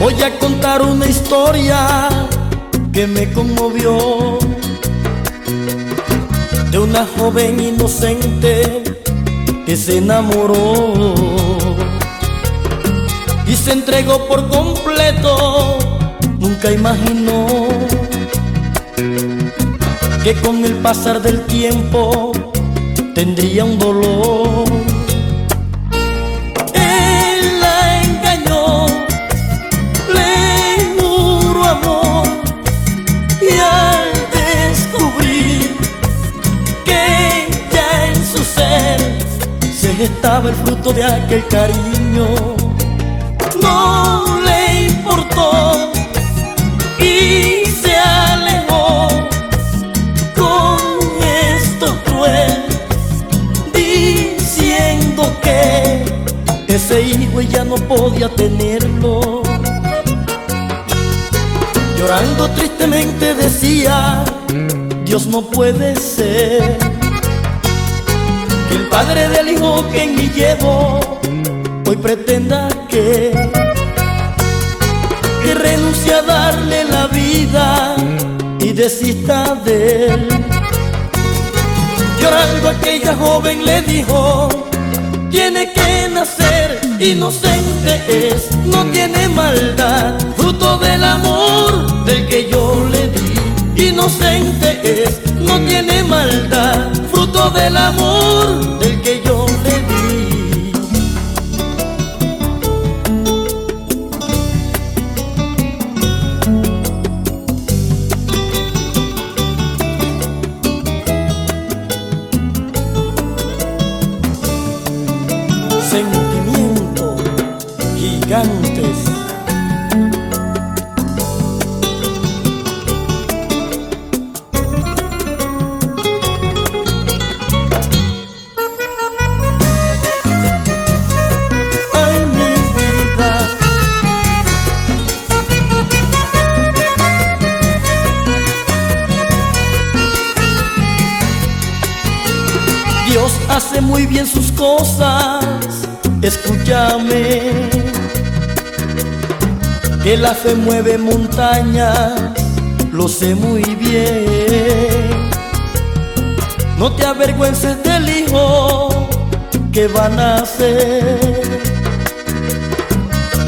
voy a contar una historia que me conmovió de una joven inocente que se enamoró y se entregó por completo. Nunca imaginó que con el pasar del tiempo tendría un dolor. Se gestaba el fruto de aquel cariño, no le importó y se alejó con esto cruel, diciendo que ese hijo ella no podía tenerlo. Llorando tristemente decía, Dios no puede ser que el padre del hijo que en mí llevo hoy pretenda que que renuncie a darle la vida y desista de él. Llorando aquella joven le dijo, tiene que nacer, inocente es, no tiene maldad, fruto del amor Sentimiento gigantes. Ay, mi vida. Dios hace muy bien sus cosas, escúchame. Que la fe mueve montañas, lo sé muy bien. No te avergüences del hijo que van a nacer,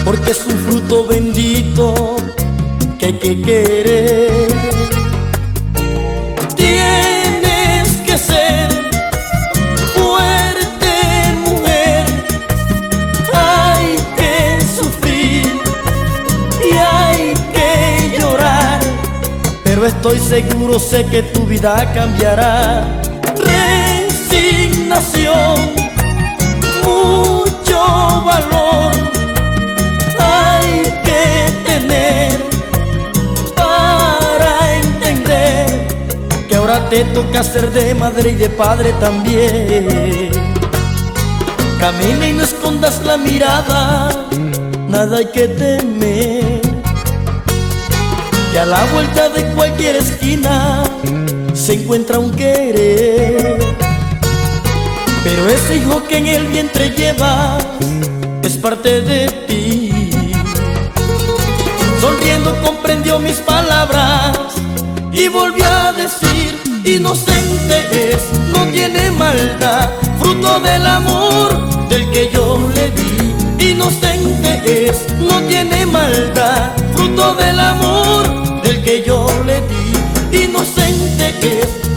porque es un fruto bendito que hay que querer. Pero estoy seguro, sé que tu vida cambiará. Resignación, mucho valor hay que tener para entender que ahora te toca ser de madre y de padre también. Camina y no escondas la mirada, nada hay que temer. A la vuelta de cualquier esquina se encuentra un querer. Pero ese hijo que en el vientre llevas es parte de ti. Sonriendo comprendió mis palabras y volvió a decir, inocente es, no tiene maldad, fruto del amor del que yo le di. Inocente es, no tiene maldad,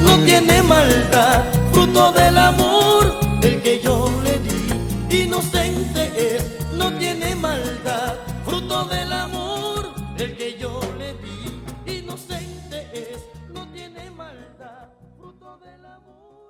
no tiene maldad, fruto del amor, el que yo le di, inocente es, no tiene maldad, fruto del amor, el que yo le di, inocente es, no tiene maldad, fruto del amor.